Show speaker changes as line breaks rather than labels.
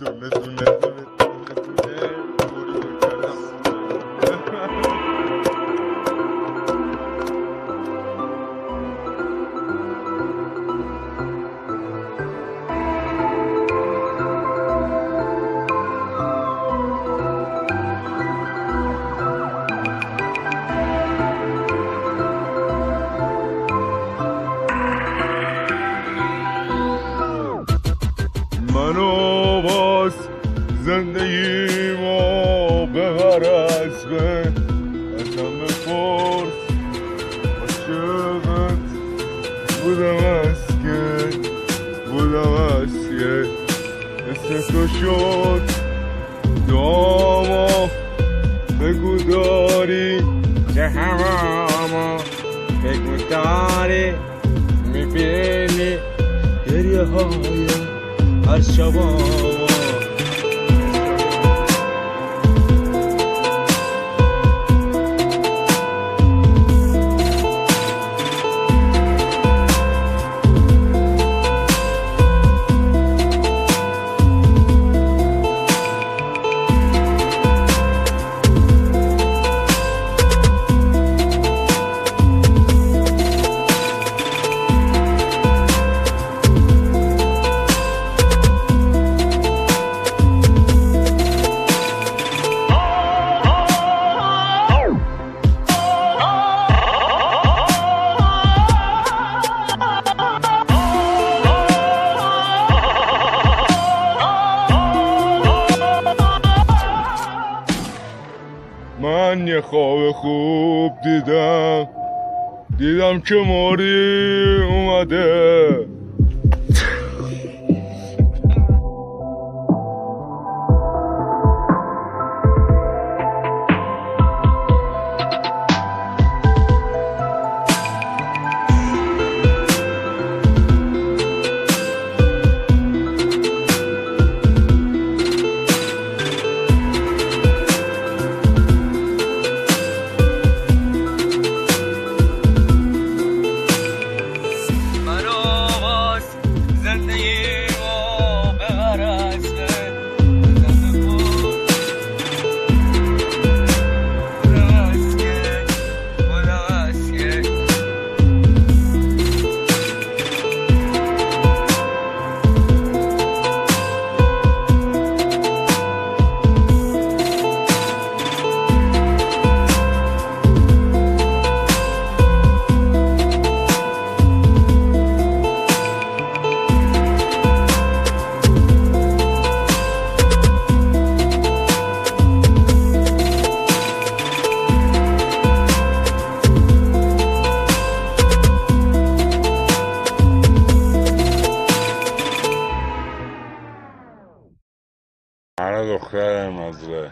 Goodness, goodness, goodness. زندگی ما ببر از به ازم بپرس عاشقت بودم از که بودم از که. مثل تو شد داما بگو داری.
چه هوا بگو داری. می‌بینی؟ گریه های هر شبا
من یه خواب خوب دیدم. دیدم که موری اومده. هر دختر مزره